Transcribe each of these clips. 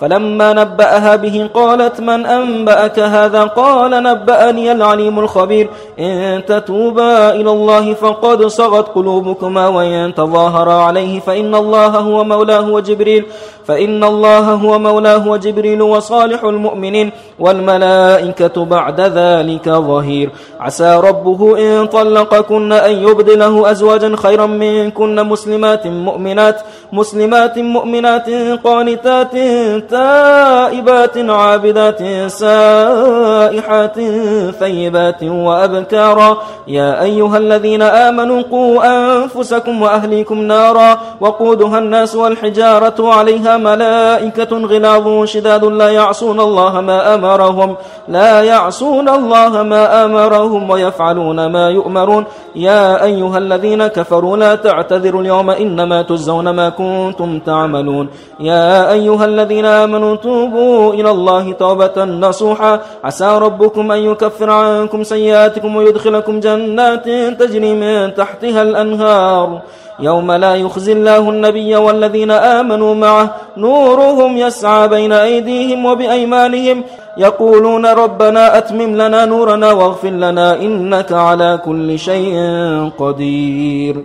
فلما نبأها به قالت من أنبأك هذا؟ قال نبأني العليم الخبير. إن تتوبا إلى الله فقد صغت قلوبكما وإن تظاهرا عليه فإن الله هو مولاه وجبريل. فإن الله هو مولاه وجبريل وصالح المؤمنين. والملائكة بعد ذلك ظهير. عسى ربه إن طلقكن أن يبدله أزواجا خيرا منكن. مسلمات مؤمنات مسلمات مؤمنات قانتات تائبات عابدات سائحات ثيبات وأبكارا يا أيها الذين آمنوا قوا أنفسكم وأهليكم نارا وقودها الناس والحجارة عليها ملائكة غلاظ شداد لا يعصون الله ما أمرهم لا يعصون الله ما أمرهم ويفعلون ما يؤمرون. يا أيها الذين كفروا لا تعتذروا اليوم إنما تزون ما كنتم تعملون. يا أيها الذين آمنوا توبوا إلى الله توبة نصوحا. عسى ربكم أن يكفر عنكم سيئاتكم ويدخلكم جنات تجري من تحتها الأنهار. يوم لا يخزي الله النبي والذين آمنوا معه. نورهم يسعى بين أيديهم وبأيمانهم. يقولون ربنا أتمم لنا نورنا واغفر لنا إنك على كل شيء قدير.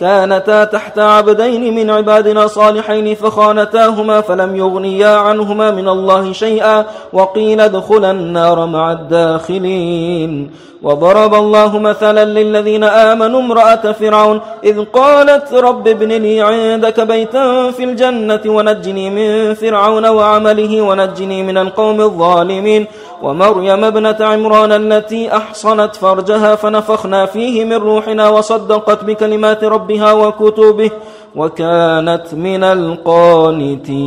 كانتا تحت عبدين من عبادنا صالحين فخانتاهما فلم يغنيا عنهما من الله شيئا وقيل ادخلا النار مع الداخلين. وضرب الله مثلا للذين آمنوا امرأة فرعون إذ قالت رب ابن لي عندك بيتا في الجنة ونجني من فرعون وعمله ونجني من القوم الظالمين. ومريم ابنة عمران التي أحصنت فرجها فنفخنا فيه من روحنا وصدقت بكلمات ربها وكتبه وكانت من القانتين.